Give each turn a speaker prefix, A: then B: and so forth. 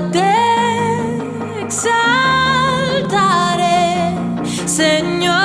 A: te exaltaré, Señor.